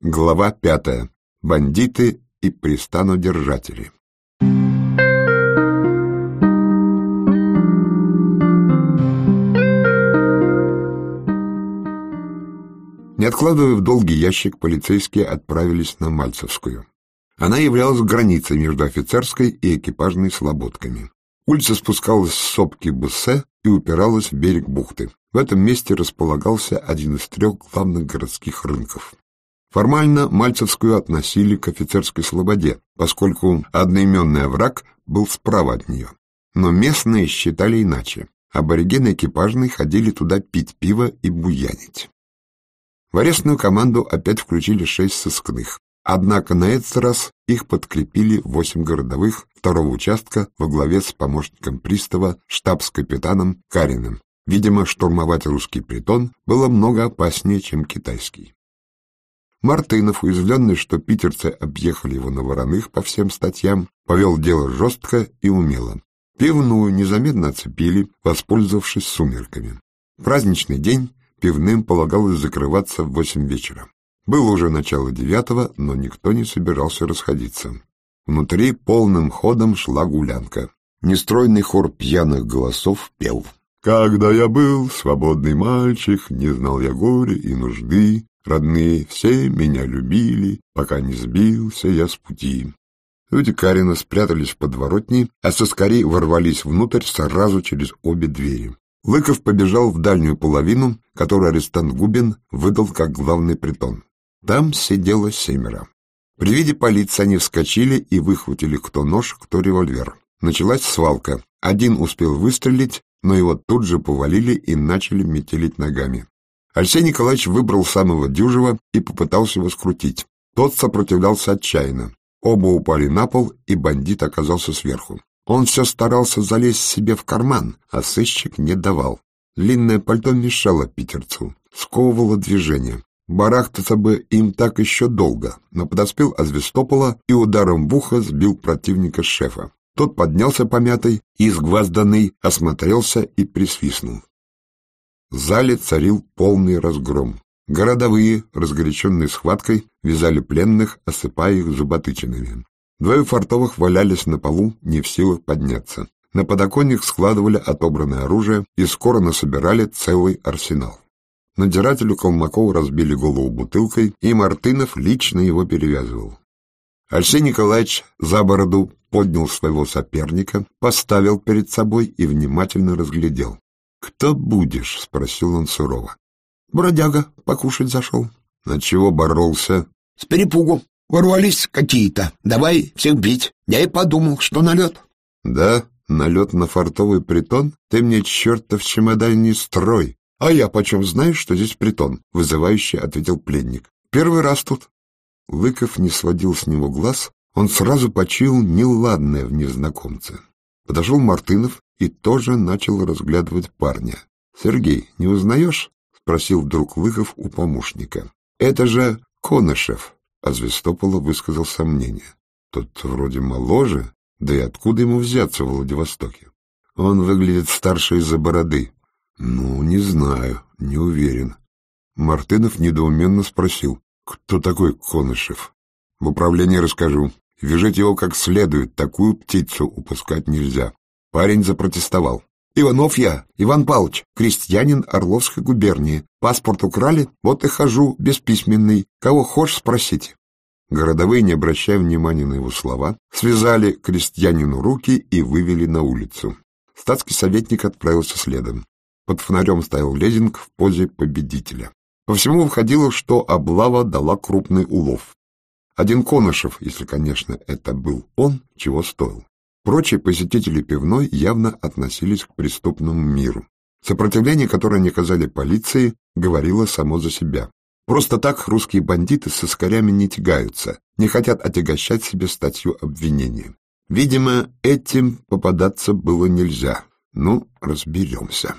Глава пятая. Бандиты и пристанодержатели. Не откладывая в долгий ящик, полицейские отправились на Мальцевскую. Она являлась границей между офицерской и экипажной слободками. Улица спускалась с сопки Буссе и упиралась в берег бухты. В этом месте располагался один из трех главных городских рынков. Формально Мальцевскую относили к офицерской слободе, поскольку одноименный овраг был справа от нее. Но местные считали иначе. Аборигены экипажные ходили туда пить пиво и буянить. В арестную команду опять включили шесть сыскных. Однако на этот раз их подкрепили восемь городовых второго участка во главе с помощником пристава, штабс-капитаном Кариным. Видимо, штурмовать русский притон было много опаснее, чем китайский. Мартынов, уязвленный, что питерцы объехали его на вороных по всем статьям, повел дело жестко и умело. Пивную незаметно оцепили, воспользовавшись сумерками. праздничный день пивным полагалось закрываться в восемь вечера. Было уже начало девятого, но никто не собирался расходиться. Внутри полным ходом шла гулянка. Нестройный хор пьяных голосов пел. «Когда я был свободный мальчик, не знал я горя и нужды, Родные все меня любили, пока не сбился я с пути. Люди Карина спрятались в подворотне, а соскари ворвались внутрь сразу через обе двери. Лыков побежал в дальнюю половину, которую арестант Губин выдал как главный притон. Там сидело семеро. При виде полиции они вскочили и выхватили кто нож, кто револьвер. Началась свалка. Один успел выстрелить, но его тут же повалили и начали метелить ногами. Алексей Николаевич выбрал самого дюжего и попытался его скрутить. Тот сопротивлялся отчаянно. Оба упали на пол, и бандит оказался сверху. Он все старался залезть себе в карман, а сыщик не давал. Длинное пальто мешало питерцу, сковывало движение. Барахтаться бы им так еще долго, но подоспел Азвестопола и ударом в ухо сбил противника шефа. Тот поднялся помятый, изгвазданный, осмотрелся и присвистнул. В зале царил полный разгром. Городовые, разгоряченные схваткой, вязали пленных, осыпая их зуботычинами. Двое фартовых валялись на полу, не в силах подняться. На подоконник складывали отобранное оружие и скоро насобирали целый арсенал. Надзирателю Калмакову разбили голову бутылкой, и Мартынов лично его перевязывал. Алексей Николаевич за бороду поднял своего соперника, поставил перед собой и внимательно разглядел. «Кто будешь?» — спросил он сурово. «Бродяга покушать зашел». «На чего боролся?» «С перепугу. Ворвались какие-то. Давай всех бить. Я и подумал, что налет». «Да, налет на фартовый притон? Ты мне чертов чемодан не строй. А я почем знаю, что здесь притон?» — вызывающе ответил пленник. «Первый раз тут». Лыков не сводил с него глаз, он сразу почуял неладное в незнакомце. Подошел Мартынов и тоже начал разглядывать парня. «Сергей, не узнаешь?» — спросил вдруг Лыхов у помощника. «Это же Конышев», — а Звестопола высказал сомнение. «Тот вроде моложе, да и откуда ему взяться в Владивостоке? Он выглядит старше из-за бороды». «Ну, не знаю, не уверен». Мартынов недоуменно спросил, «Кто такой Конышев?» «В управлении расскажу. Вяжите его как следует, такую птицу упускать нельзя. Парень запротестовал. «Иванов я, Иван Павлович, крестьянин Орловской губернии. Паспорт украли, вот и хожу, бесписьменный. Кого хочешь, спросите». Городовые, не обращая внимания на его слова, связали крестьянину руки и вывели на улицу. Статский советник отправился следом. Под фонарем стоял Лезинг в позе победителя. По всему выходило, что облава дала крупный улов. Один Конышев, если, конечно, это был он, чего стоил. Прочие посетители пивной явно относились к преступному миру. Сопротивление, которое не оказали полиции, говорило само за себя. Просто так русские бандиты с искорями не тягаются, не хотят отягощать себе статью обвинения. Видимо, этим попадаться было нельзя. Ну, разберемся.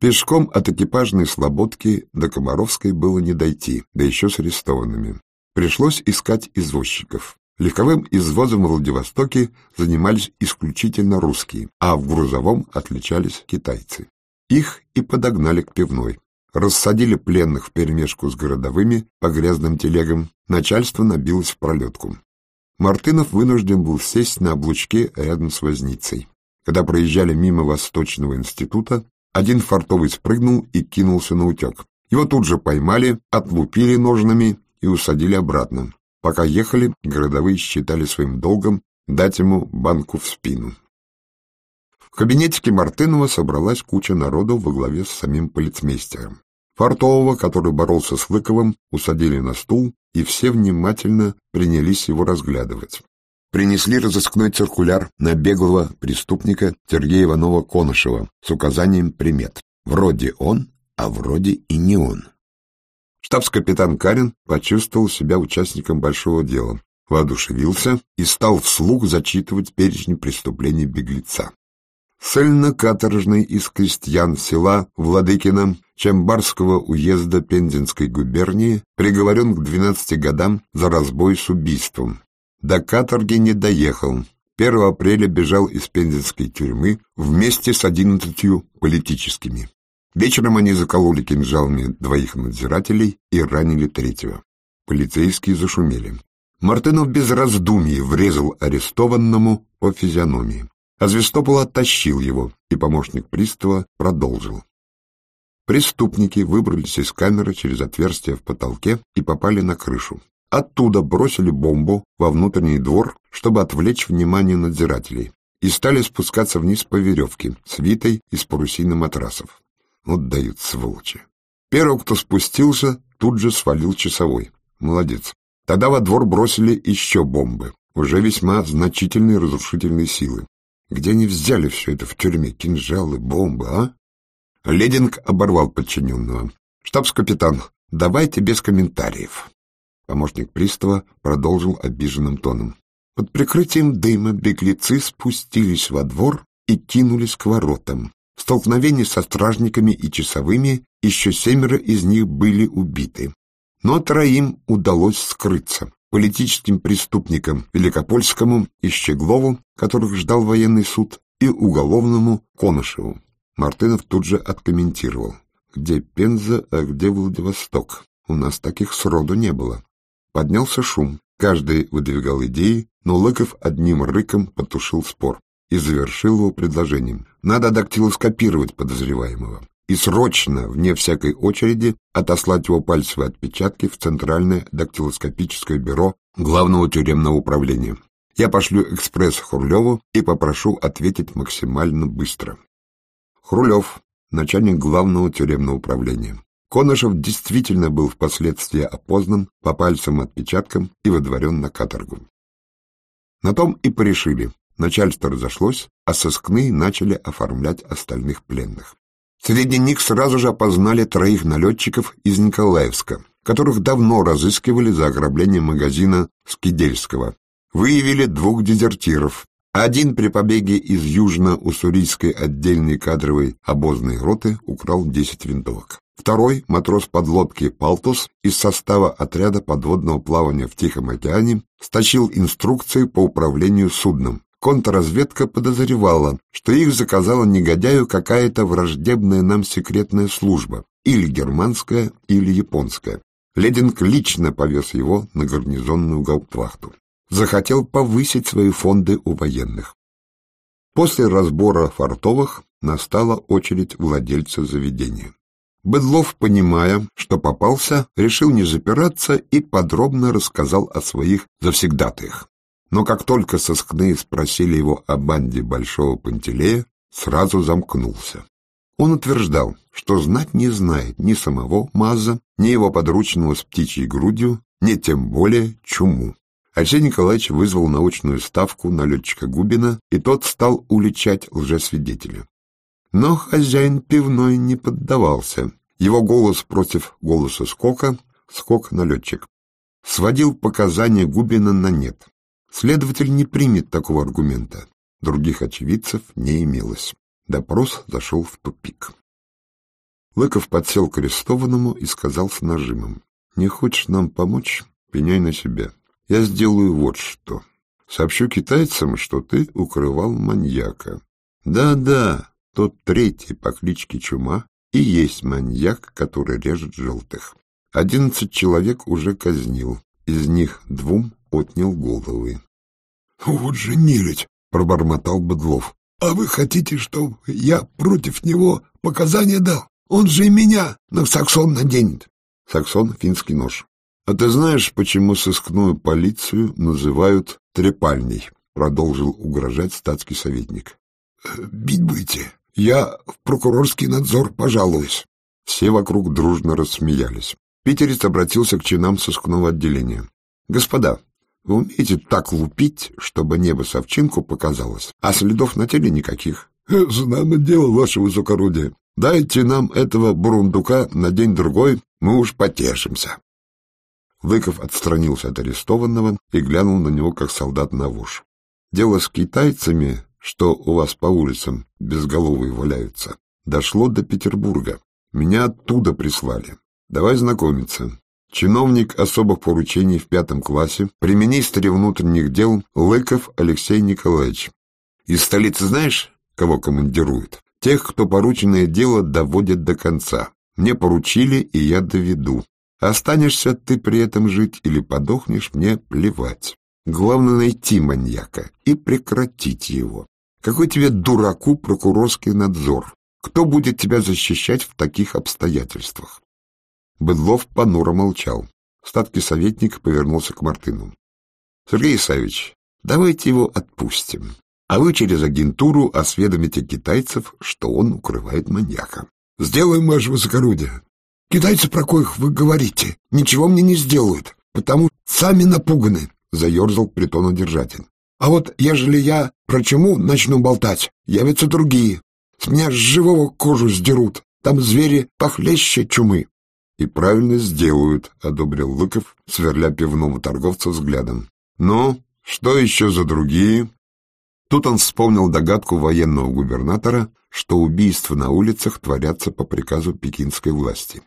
Пешком от экипажной слободки до Комаровской было не дойти, да еще с арестованными. Пришлось искать извозчиков. Легковым извозом в Владивостоке занимались исключительно русские, а в грузовом отличались китайцы. Их и подогнали к пивной. рассадили пленных вперемешку с городовыми по грязным телегам, начальство набилось в пролетку. Мартынов вынужден был сесть на облучке рядом с возницей. Когда проезжали мимо Восточного института, один фартовый спрыгнул и кинулся на утек. Его тут же поймали, отлупили ножнами и усадили обратно. Пока ехали, городовые считали своим долгом дать ему банку в спину. В кабинетике Мартынова собралась куча народу во главе с самим полицмейстером. Фартового, который боролся с Лыковым, усадили на стул, и все внимательно принялись его разглядывать. Принесли разыскной циркуляр на беглого преступника Сергея Иванова-Конышева с указанием примет. Вроде он, а вроде и не он. Штабс-капитан Карин почувствовал себя участником большого дела, воодушевился и стал вслух зачитывать перечень преступлений беглеца. Цельно-каторжный из крестьян села Владыкино Чембарского уезда Пензенской губернии приговорен к 12 годам за разбой с убийством. До каторги не доехал. 1 апреля бежал из пензенской тюрьмы вместе с 11 политическими. Вечером они закололи кинжалами двоих надзирателей и ранили третьего. Полицейские зашумели. Мартынов без раздумий врезал арестованному по физиономии. А Звестопол оттащил его, и помощник пристава продолжил. Преступники выбрались из камеры через отверстие в потолке и попали на крышу. Оттуда бросили бомбу во внутренний двор, чтобы отвлечь внимание надзирателей, и стали спускаться вниз по веревке, свитой из парусины матрасов. Вот дают сволочи. Первый, кто спустился, тут же свалил часовой. Молодец. Тогда во двор бросили еще бомбы, уже весьма значительные разрушительные силы. Где они взяли все это в тюрьме? Кинжалы, бомбы, а? Лединг оборвал подчиненного. «Штабс-капитан, давайте без комментариев». Помощник пристава продолжил обиженным тоном. Под прикрытием дыма беглецы спустились во двор и кинулись к воротам. В столкновении со стражниками и часовыми еще семеро из них были убиты. Но троим удалось скрыться политическим преступникам Великопольскому и Щеглову, которых ждал военный суд, и уголовному Конышеву. Мартынов тут же откомментировал. Где Пенза, а где Владивосток? У нас таких сроду не было. Поднялся шум. Каждый выдвигал идеи, но Лыков одним рыком потушил спор и завершил его предложением. Надо дактилоскопировать подозреваемого и срочно, вне всякой очереди, отослать его пальцевые отпечатки в Центральное дактилоскопическое бюро Главного тюремного управления. Я пошлю экспресс Хрулеву и попрошу ответить максимально быстро. Хрулев, начальник Главного тюремного управления. Конышев действительно был впоследствии опознан по пальцам отпечаткам и выдворен на каторгу. На том и порешили. Начальство разошлось, а сыскные начали оформлять остальных пленных. Среди них сразу же опознали троих налетчиков из Николаевска, которых давно разыскивали за ограбление магазина Скидельского. Выявили двух дезертиров. Один при побеге из Южно-Уссурийской отдельной кадровой обозной роты украл 10 винтовок. Второй, матрос подлодки «Палтус» из состава отряда подводного плавания в Тихом океане стащил инструкции по управлению судном, контрразведка подозревала, что их заказала негодяю какая-то враждебная нам секретная служба, или германская, или японская. Лединг лично повез его на гарнизонную гауптвахту. Захотел повысить свои фонды у военных. После разбора фартовых настала очередь владельца заведения. Быдлов, понимая, что попался, решил не запираться и подробно рассказал о своих завсегдатаях. Но как только сыскные спросили его о банде Большого Пантелея, сразу замкнулся. Он утверждал, что знать не знает ни самого Маза, ни его подручного с птичьей грудью, ни тем более чуму. Алексей Николаевич вызвал научную ставку на летчика Губина, и тот стал уличать лжесвидетеля. Но хозяин пивной не поддавался. Его голос против голоса Скока, Скок налетчик, сводил показания Губина на нет. Следователь не примет такого аргумента. Других очевидцев не имелось. Допрос зашел в тупик. Лыков подсел к арестованному и сказал с нажимом. «Не хочешь нам помочь? Пеняй на себя. Я сделаю вот что. Сообщу китайцам, что ты укрывал маньяка. Да-да, тот третий по кличке Чума и есть маньяк, который режет желтых. Одиннадцать человек уже казнил, из них двум отнял головы. — Вот же нелюдь! — пробормотал Быдлов. — А вы хотите, чтобы я против него показания дал? Он же и меня на саксон наденет. Саксон — финский нож. А ты знаешь, почему сыскную полицию называют трепальней? Продолжил угрожать статский советник. — Бить будете? Я в прокурорский надзор пожалуюсь. Все вокруг дружно рассмеялись. Питерец обратился к чинам сыскного отделения. — Господа, вы умеете так лупить, чтобы небо совчинку показалось, а следов на теле никаких? — Знамо дело, ваше высокородие. Дайте нам этого бурундука на день-другой, мы уж потешимся. Лыков отстранился от арестованного и глянул на него, как солдат на вож. Дело с китайцами что у вас по улицам безголовые валяются, дошло до Петербурга. Меня оттуда прислали. Давай знакомиться. Чиновник особых поручений в пятом классе при министре внутренних дел Лыков Алексей Николаевич. Из столицы знаешь, кого командируют? Тех, кто порученное дело доводит до конца. Мне поручили, и я доведу. Останешься ты при этом жить или подохнешь, мне плевать. Главное найти маньяка и прекратить его. Какой тебе, дураку, прокурорский надзор? Кто будет тебя защищать в таких обстоятельствах? Быдлов понуро молчал. Статский советник повернулся к Мартыну. — Сергей Исаевич, давайте его отпустим, а вы через агентуру осведомите китайцев, что он укрывает маньяка. — Сделаем, ваше высокородие. Китайцы, про коих вы говорите, ничего мне не сделают, потому сами напуганы, — заерзал притонодержатель. А вот ежели я про чему начну болтать, явятся другие. С меня живого кожу сдерут. Там звери похлеще чумы. — И правильно сделают, — одобрил Лыков, сверля пивному торговцу взглядом. — Ну, что еще за другие? Тут он вспомнил догадку военного губернатора, что убийства на улицах творятся по приказу пекинской власти.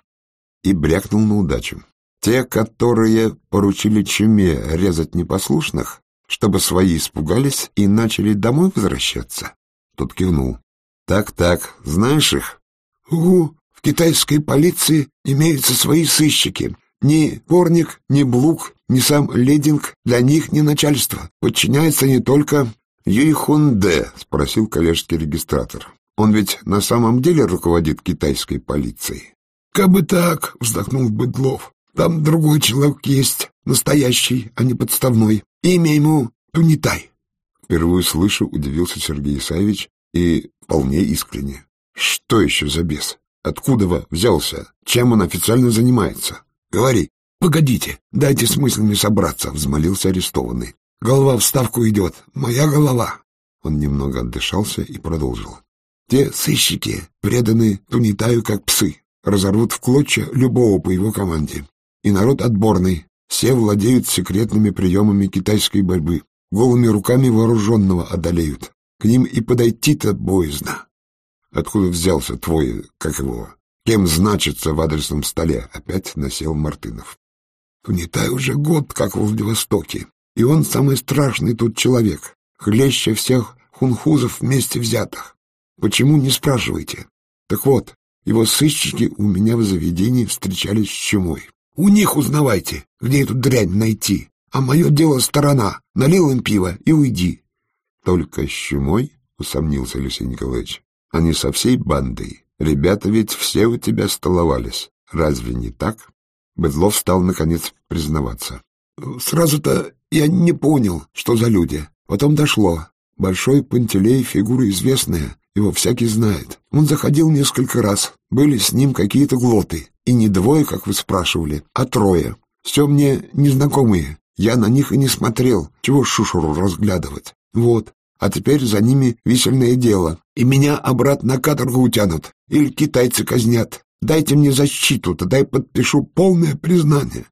И брякнул на удачу. Те, которые поручили чуме резать непослушных, чтобы свои испугались и начали домой возвращаться? Тот кивнул. Так-так, знаешь их? Угу, в китайской полиции имеются свои сыщики. Ни Порник, ни Блук, ни сам Лединг для них не начальство. Подчиняется не только... Юйхунде, спросил коллежский регистратор. Он ведь на самом деле руководит китайской полицией. Как бы так, вздохнул Быдлов. Там другой человек есть, настоящий, а не подставной. Имя ему Тунитай. Впервые слышу, удивился Сергей Исаевич и вполне искренне. Что еще за бес? Откуда вы взялся? Чем он официально занимается? Говори. Погодите, дайте с мыслями собраться, взмолился арестованный. Голова в ставку идет. Моя голова. Он немного отдышался и продолжил. Те сыщики преданы Тунитаю как псы, разорвут в клочья любого по его команде и народ отборный. Все владеют секретными приемами китайской борьбы. Голыми руками вооруженного одолеют. К ним и подойти-то боязно. Откуда взялся твой, как его, кем значится в адресном столе? Опять насел Мартынов. Тунитай уже год, как в Владивостоке. И он самый страшный тут человек. Хлеще всех хунхузов вместе взятых. Почему, не спрашивайте. Так вот, его сыщики у меня в заведении встречались с чумой. У них узнавайте, где эту дрянь найти. А мое дело сторона. Налил им пиво и уйди. Только с чумой, усомнился Алексей Николаевич. Они со всей бандой. Ребята ведь все у тебя столовались. Разве не так? Бедлов стал, наконец, признаваться. Сразу-то я не понял, что за люди. Потом дошло. Большой Пантелей — фигура известная, его всякий знает. Он заходил несколько раз, были с ним какие-то глоты. И не двое, как вы спрашивали, а трое. Все мне незнакомые. Я на них и не смотрел. Чего шушуру разглядывать? Вот. А теперь за ними висельное дело. И меня обратно на каторгу утянут. Или китайцы казнят. Дайте мне защиту, тогда я подпишу полное признание.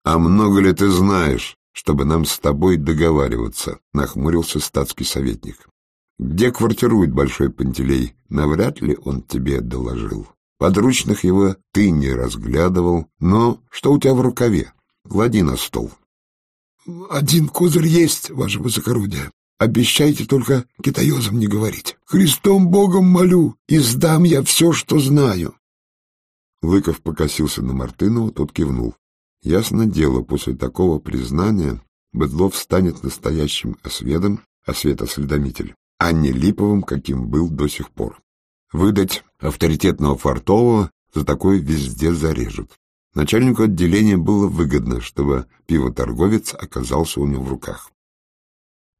— А много ли ты знаешь, чтобы нам с тобой договариваться? — нахмурился статский советник. — Где квартирует Большой Пантелей? Навряд ли он тебе доложил. Подручных его ты не разглядывал, но что у тебя в рукаве? Клади на стол. — Один козырь есть, ваше высокородие. Обещайте только китаёзам не говорить. Христом Богом молю, и сдам я все, что знаю. Лыков покосился на Мартынова, тот кивнул. Ясно дело, после такого признания Быдлов станет настоящим осведом, осветоследомитель, а не липовым, каким был до сих пор. Выдать авторитетного фартового за такое везде зарежут. Начальнику отделения было выгодно, чтобы пивоторговец оказался у него в руках.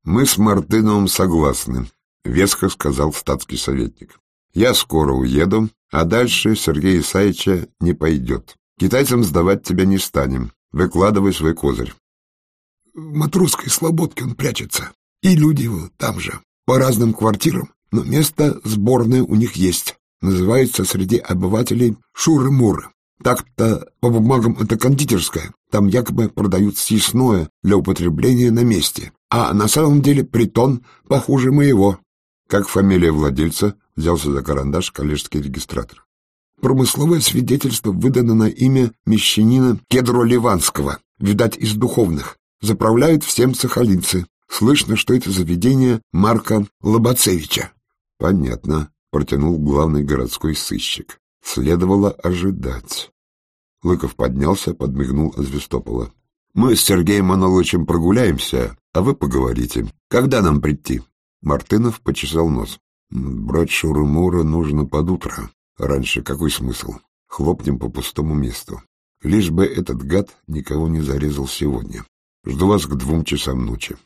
«Мы с Мартыновым согласны», — веско сказал статский советник. «Я скоро уеду, а дальше Сергея Исаевича не пойдет. Китайцам сдавать тебя не станем. Выкладывай свой козырь». «В матросской слободке он прячется, и люди его там же, по разным квартирам, но место сборное у них есть. Называется среди обывателей Шуры-Муры. Так-то по бумагам это кондитерская. Там якобы продают съестное для употребления на месте. А на самом деле притон похуже моего. Как фамилия владельца взялся за карандаш коллежский регистратор. Промысловое свидетельство выдано на имя мещанина Кедро Ливанского, видать, из духовных. Заправляют всем сахалинцы. Слышно, что это заведение Марка Лобацевича. Понятно, протянул главный городской сыщик. Следовало ожидать. Лыков поднялся, подмигнул Азвестопола. «Мы с Сергеем Маноловичем прогуляемся, а вы поговорите. Когда нам прийти?» Мартынов почесал нос. «Брать Шуры-Мура нужно под утро. Раньше какой смысл? Хлопнем по пустому месту. Лишь бы этот гад никого не зарезал сегодня. Жду вас к двум часам ночи».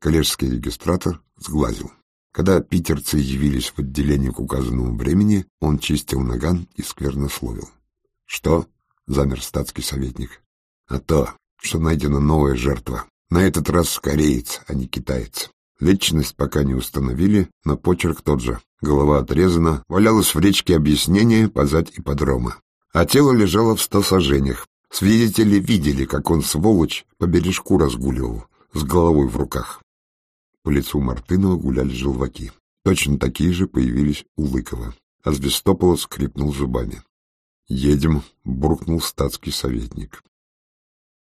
Коллежский регистратор сглазил. Когда питерцы явились в отделение к указанному времени, он чистил наган и сквернословил. — Что? — замер статский советник. — А то, что найдена новая жертва. На этот раз кореец, а не китаец. Личность пока не установили, но почерк тот же. Голова отрезана, валялось в речке объяснение позать ипподрома. А тело лежало в ста сажениях. Свидетели видели, как он, сволочь, по бережку разгуливал, с головой в руках. По лицу Мартынова гуляли желваки. Точно такие же появились у Лыкова. А Звестопола скрипнул зубами. «Едем», — буркнул статский советник.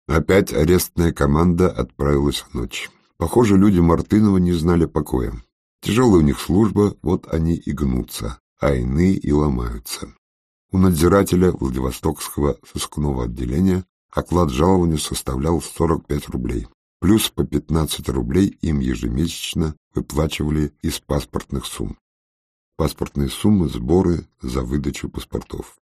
Опять арестная команда отправилась в ночь. Похоже, люди Мартынова не знали покоя. Тяжелая у них служба, вот они и гнутся, а иные и ломаются. У надзирателя Владивостокского сыскного отделения оклад жалования составлял 45 рублей плюс по 15 рублей им ежемесячно выплачивали из паспортных сумм. Паспортные суммы – сборы за выдачу паспортов.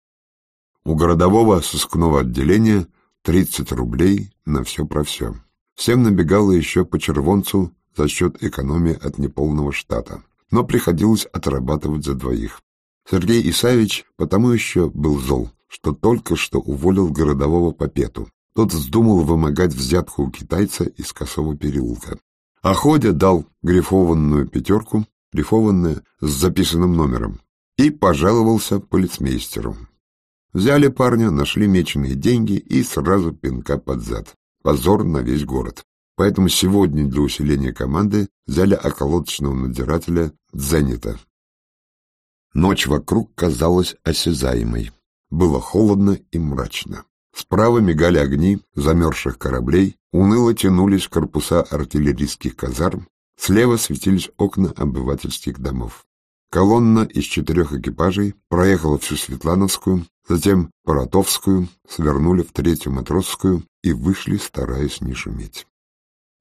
У городового сыскного отделения 30 рублей на все про все. Всем набегало еще по червонцу за счет экономии от неполного штата, но приходилось отрабатывать за двоих. Сергей Исаевич потому еще был зол, что только что уволил городового Попету, тот вздумал вымогать взятку у китайца из Косого переулка. Ходя дал грифованную пятерку, грифованная с записанным номером, и пожаловался полицмейстеру. Взяли парня, нашли меченые деньги и сразу пинка под зад. Позор на весь город. Поэтому сегодня для усиления команды взяли околоточного надзирателя Дзенита. Ночь вокруг казалась осязаемой. Было холодно и мрачно. Справа мигали огни замерзших кораблей, уныло тянулись корпуса артиллерийских казарм, слева светились окна обывательских домов. Колонна из четырех экипажей проехала всю Светлановскую, затем Поратовскую, свернули в Третью Матросскую и вышли, стараясь не шуметь.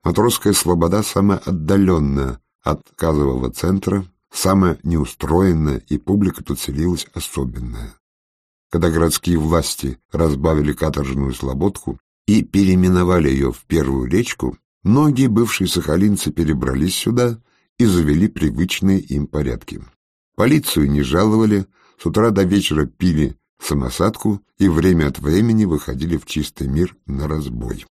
Матросская слобода самая отдаленная от Казового центра, самая неустроенная, и публика тут селилась особенная когда городские власти разбавили каторжную слободку и переименовали ее в Первую речку, многие бывшие сахалинцы перебрались сюда и завели привычные им порядки. Полицию не жаловали, с утра до вечера пили самосадку и время от времени выходили в чистый мир на разбой.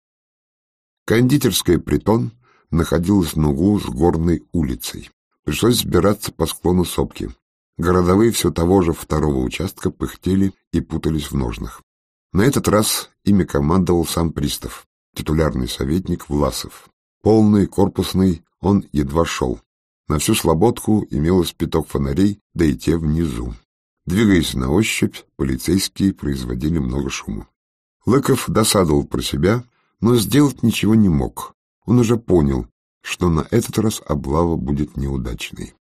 Кондитерская «Притон» находилась на углу с горной улицей. Пришлось сбираться по склону сопки. Городовые все того же второго участка пыхтели и путались в ножнах. На этот раз ими командовал сам пристав, титулярный советник Власов. Полный, корпусный, он едва шел. На всю слободку имелось пяток фонарей, да и те внизу. Двигаясь на ощупь, полицейские производили много шума. Лыков досадовал про себя, но сделать ничего не мог. Он уже понял, что на этот раз облава будет неудачной.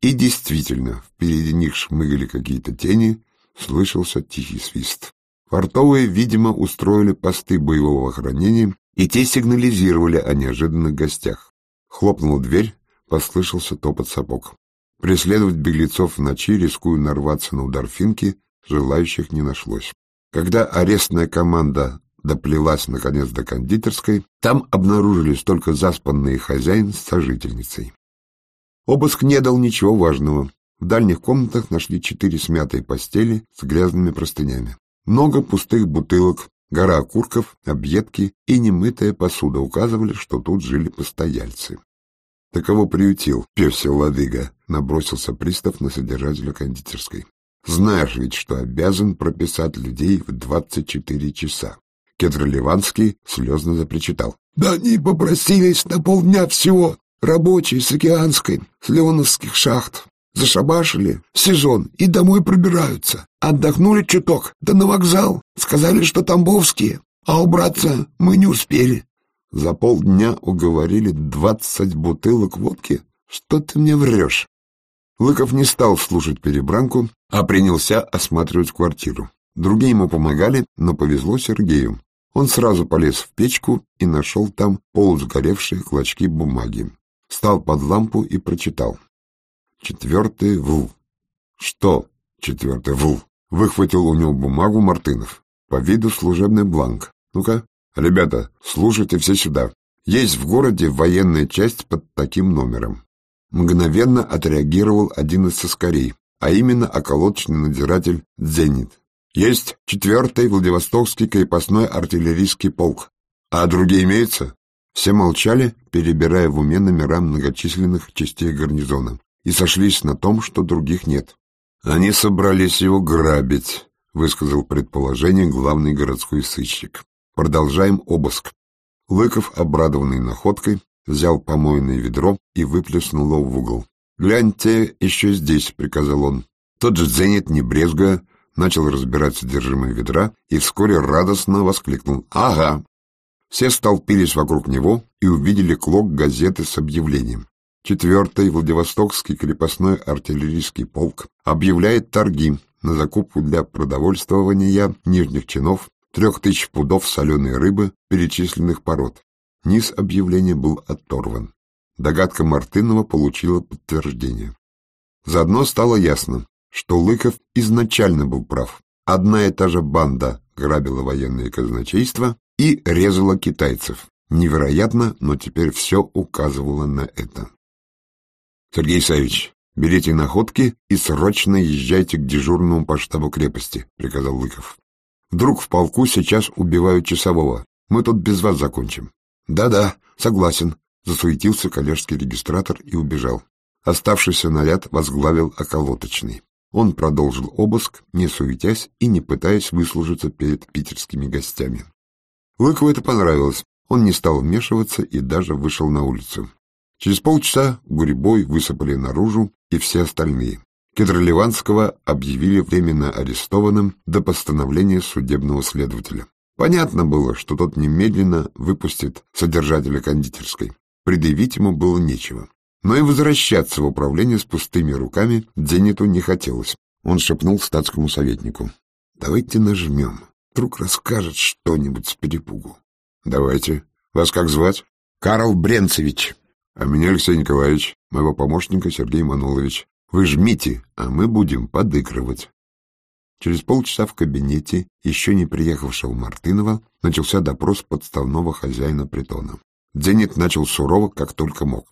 И действительно, впереди них шмыгали какие-то тени, слышался тихий свист. Фортовые, видимо, устроили посты боевого охранения, и те сигнализировали о неожиданных гостях. Хлопнула дверь, послышался топот сапог. Преследовать беглецов в ночи, рискуя нарваться на удар финки, желающих не нашлось. Когда арестная команда доплелась, наконец, до кондитерской, там обнаружились только заспанные хозяин с сожительницей. Обыск не дал ничего важного. В дальних комнатах нашли четыре смятые постели с грязными простынями. Много пустых бутылок, гора окурков, объедки и немытая посуда указывали, что тут жили постояльцы. Таково приютил, пёсел ладыга, набросился пристав на содержателя кондитерской. Знаешь ведь, что обязан прописать людей в двадцать четыре часа. Кедр Ливанский слезно запричитал. Да они попросились на полдня всего. Рабочие с океанской, с леоновских шахт. Зашабашили сезон и домой пробираются. Отдохнули чуток, да на вокзал. Сказали, что тамбовские, а убраться мы не успели. За полдня уговорили двадцать бутылок водки? Что ты мне врешь? Лыков не стал слушать перебранку, а принялся осматривать квартиру. Другие ему помогали, но повезло Сергею. Он сразу полез в печку и нашел там полусгоревшие клочки бумаги. Стал под лампу и прочитал. Четвертый вл. Что четвертый вл? Выхватил у него бумагу Мартынов. По виду служебный бланк. Ну-ка, ребята, слушайте все сюда. Есть в городе военная часть под таким номером. Мгновенно отреагировал один из соскорей, а именно околоточный надзиратель Дзенит. Есть четвертый Владивостокский крепостной артиллерийский полк. А другие имеются? Все молчали, перебирая в уме номера многочисленных частей гарнизона, и сошлись на том, что других нет. Они собрались его грабить, высказал предположение главный городской сыщик. Продолжаем обыск. Лыков, обрадованный находкой, взял помойное ведро и выплеснул его в угол. «Гляньте, еще здесь», — приказал он. Тот же Дзенит, не брезгуя, начал разбирать содержимое ведра и вскоре радостно воскликнул «Ага!». Все столпились вокруг него и увидели клок газеты с объявлением. Четвертый Владивостокский крепостной артиллерийский полк объявляет торги на закупку для продовольствования нижних чинов трех тысяч пудов соленой рыбы перечисленных пород. Низ объявления был оторван. Догадка Мартынова получила подтверждение. Заодно стало ясно, что Лыков изначально был прав. Одна и та же банда грабила военное казначейство и резала китайцев. Невероятно, но теперь все указывало на это. Сергей Савич, берите находки и срочно езжайте к дежурному по штабу крепости, приказал Лыков. Вдруг в полку сейчас убивают часового. Мы тут без вас закончим. Да-да, согласен, засуетился коллежский регистратор и убежал. Оставшийся наряд возглавил околоточный. Он продолжил обыск, не суетясь и не пытаясь выслужиться перед питерскими гостями. Лыкову это понравилось. Он не стал вмешиваться и даже вышел на улицу. Через полчаса Гурибой высыпали наружу и все остальные. Кедроливанского объявили временно арестованным до постановления судебного следователя. Понятно было, что тот немедленно выпустит содержателя кондитерской. Предъявить ему было нечего. Но и возвращаться в управление с пустыми руками Дзениту не хотелось. Он шепнул статскому советнику. «Давайте нажмем. Вдруг расскажет что-нибудь с перепугу». «Давайте. Вас как звать?» «Карл Бренцевич». «А меня Алексей Николаевич, моего помощника Сергей Манолович. Вы жмите, а мы будем подыгрывать». Через полчаса в кабинете, еще не приехавшего Мартынова, начался допрос подставного хозяина притона. Дзенит начал сурово, как только мог.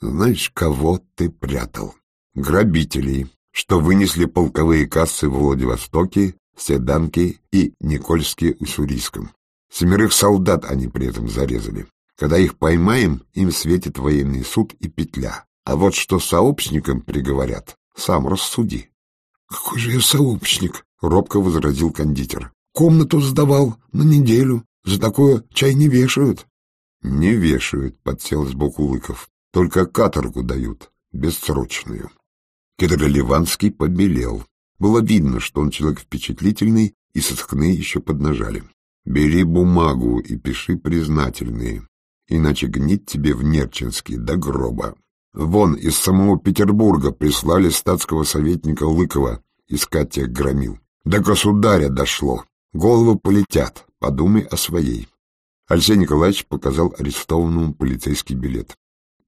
«Знаешь, кого ты прятал? Грабителей, что вынесли полковые кассы в Владивостоке, Седанке и Никольске Уссурийском. Семерых солдат они при этом зарезали. Когда их поймаем, им светит военный суд и петля. А вот что сообщникам приговорят, сам рассуди. — Какой же я сообщник? — робко возразил кондитер. — Комнату сдавал на неделю. За такое чай не вешают. — Не вешают, — подсел сбоку Лыков. — Только каторгу дают, бессрочную. Кедр побелел. Было видно, что он человек впечатлительный, и сыскные еще поднажали. — Бери бумагу и пиши признательные иначе гнить тебе в Нерчинске до гроба. Вон из самого Петербурга прислали статского советника Лыкова искать тех громил. До государя дошло. Головы полетят. Подумай о своей. Алексей Николаевич показал арестованному полицейский билет.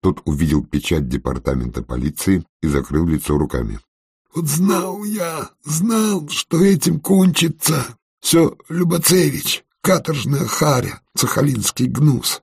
Тот увидел печать департамента полиции и закрыл лицо руками. — Вот знал я, знал, что этим кончится. Все, Любацевич, каторжная харя, сахалинский гнус.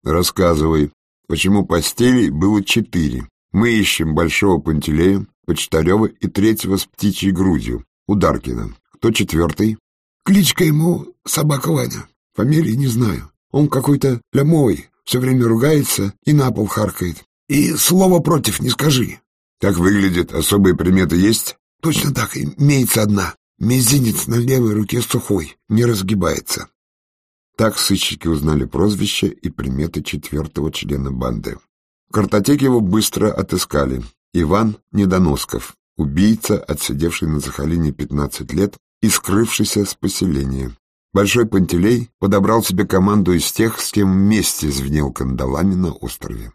— Рассказывай, почему постелей было четыре? Мы ищем Большого Пантелея, Почтарева и третьего с птичьей грудью, Ударкина. Кто четвертый? Кличка ему Собака Ваня. Фамилии не знаю. Он какой-то лямой, все время ругается и на пол харкает. И слова против не скажи. Как выглядит? Особые приметы есть? Точно так, имеется одна. Мизинец на левой руке сухой, не разгибается. Так сыщики узнали прозвище и приметы четвертого члена банды. В картотеке его быстро отыскали. Иван Недоносков, убийца, отсидевший на Захалине 15 лет и скрывшийся с поселения. Большой Пантелей подобрал себе команду из тех, с кем вместе звенел кандалами на острове.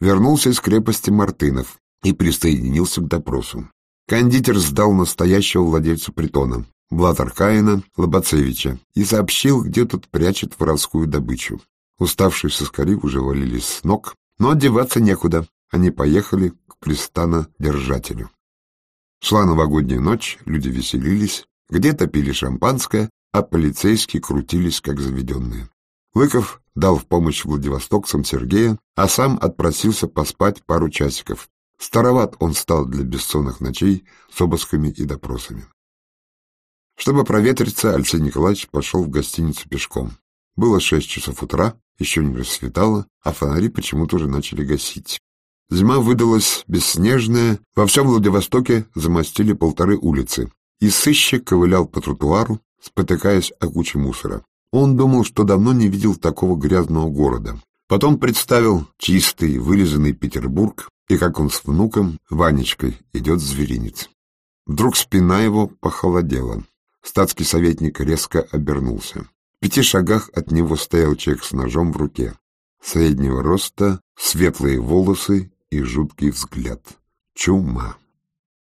Вернулся из крепости Мартынов и присоединился к допросу. Кондитер сдал настоящего владельцу притона, Блатаркаина Лобацевича, и сообщил, где тот прячет воровскую добычу. Уставшие соскари уже валились с ног, но одеваться некуда, они поехали к пристана-держателю. Шла новогодняя ночь, люди веселились, где-то пили шампанское, а полицейские крутились, как заведенные. Лыков дал в помощь владивостокцам Сергея, а сам отпросился поспать пару часиков. Староват он стал для бессонных ночей с обысками и допросами. Чтобы проветриться, Алексей Николаевич пошел в гостиницу пешком. Было шесть часов утра, еще не рассветало, а фонари почему-то уже начали гасить. Зима выдалась бесснежная, во всем Владивостоке замостили полторы улицы, и сыщик ковылял по тротуару, спотыкаясь о куче мусора. Он думал, что давно не видел такого грязного города. Потом представил чистый, вылизанный Петербург, и как он с внуком, Ванечкой, идет зверинец. Вдруг спина его похолодела. Статский советник резко обернулся. В пяти шагах от него стоял человек с ножом в руке. Среднего роста, светлые волосы и жуткий взгляд. Чума.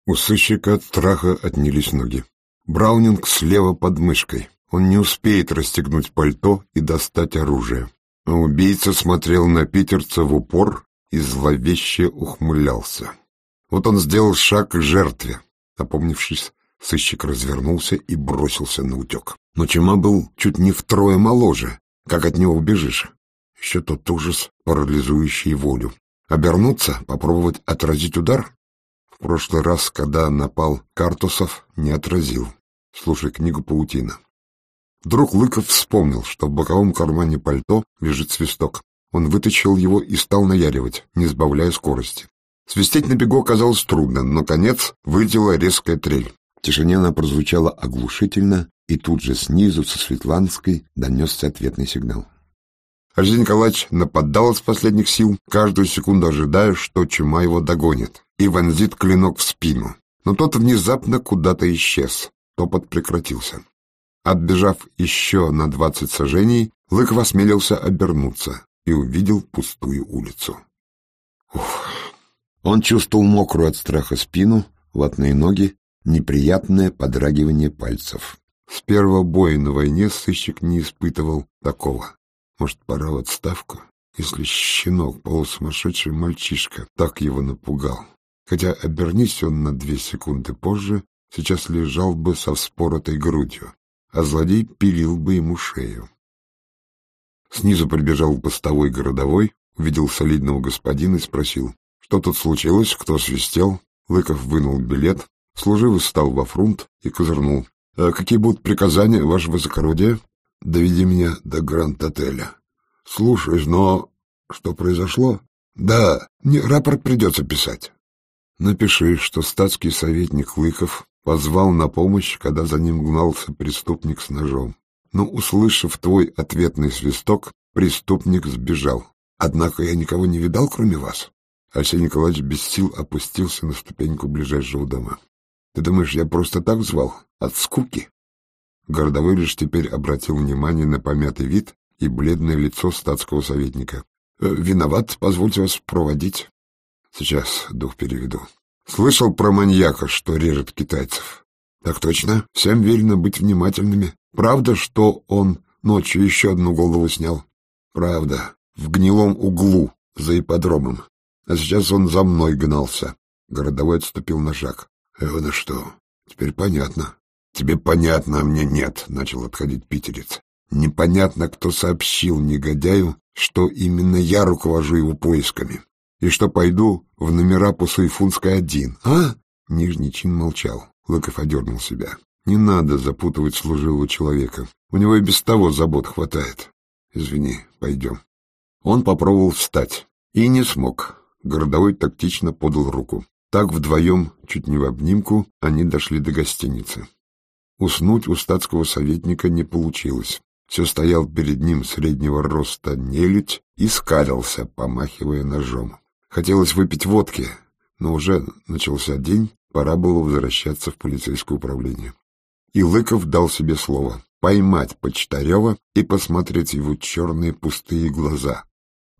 У сыщика от страха отнялись ноги. Браунинг слева под мышкой. Он не успеет расстегнуть пальто и достать оружие. А убийца смотрел на питерца в упор и зловеще ухмылялся. Вот он сделал шаг к жертве. Опомнившись, сыщик развернулся и бросился на утек. Но Чума был чуть не втрое моложе. Как от него убежишь? Еще тот ужас, парализующий волю. Обернуться, попробовать отразить удар? В прошлый раз, когда напал Картусов, не отразил. Слушай книгу «Паутина». Вдруг Лыков вспомнил, что в боковом кармане пальто лежит свисток. Он вытащил его и стал наяривать, не сбавляя скорости. Свистеть на бегу оказалось трудно, но конец вылетела резкая трель. В тишине она прозвучала оглушительно, и тут же снизу, со Светланской, донесся ответный сигнал. Арсений Николаевич нападал с последних сил, каждую секунду ожидая, что чума его догонит, и вонзит клинок в спину. Но тот внезапно куда-то исчез. Топот прекратился. Отбежав еще на двадцать сажений, Лыков осмелился обернуться и увидел пустую улицу. Ух! Он чувствовал мокрую от страха спину, ватные ноги, неприятное подрагивание пальцев. С первого боя на войне сыщик не испытывал такого. Может, пора в отставку? Если щенок, полусумасшедший мальчишка, так его напугал. Хотя, обернись он на две секунды позже, сейчас лежал бы со вспоротой грудью, а злодей пилил бы ему шею. Снизу прибежал постовой городовой, увидел солидного господина и спросил, что тут случилось, кто свистел. Лыков вынул билет, служивый встал во фрунт и козырнул. «А какие будут приказания, ваше высокородие?» Доведи меня до Гранд-отеля. Слушаюсь, но... Что произошло? Да, мне рапорт придется писать. Напиши, что статский советник Лыков позвал на помощь, когда за ним гнался преступник с ножом. Но, услышав твой ответный свисток, преступник сбежал. Однако я никого не видал, кроме вас. Алексей Николаевич без сил опустился на ступеньку ближайшего дома. Ты думаешь, я просто так звал? От скуки? Городовой лишь теперь обратил внимание на помятый вид и бледное лицо статского советника. «Э, «Виноват, позвольте вас проводить». «Сейчас дух переведу». «Слышал про маньяка, что режет китайцев?» Так точно. Всем велено быть внимательными. Правда, что он ночью еще одну голову снял? Правда. В гнилом углу, за ипподромом. А сейчас он за мной гнался. Городовой отступил на шаг. Эвана что? Теперь понятно. Тебе понятно, а мне нет, начал отходить питерец. Непонятно, кто сообщил негодяю, что именно я руковожу его поисками, и что пойду в номера по Суйфунской один, а? Нижний чин молчал. Лыков одернул себя. Не надо запутывать служилого человека. У него и без того забот хватает. Извини, пойдем. Он попробовал встать. И не смог. Городовой тактично подал руку. Так вдвоем, чуть не в обнимку, они дошли до гостиницы. Уснуть у статского советника не получилось. Все стоял перед ним среднего роста нелюдь и скалился, помахивая ножом. Хотелось выпить водки, но уже начался день, пора было возвращаться в полицейское управление. И Лыков дал себе слово поймать Почтарева и посмотреть его черные пустые глаза,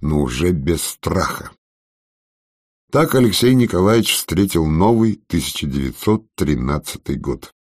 но уже без страха. Так Алексей Николаевич встретил новый 1913 год.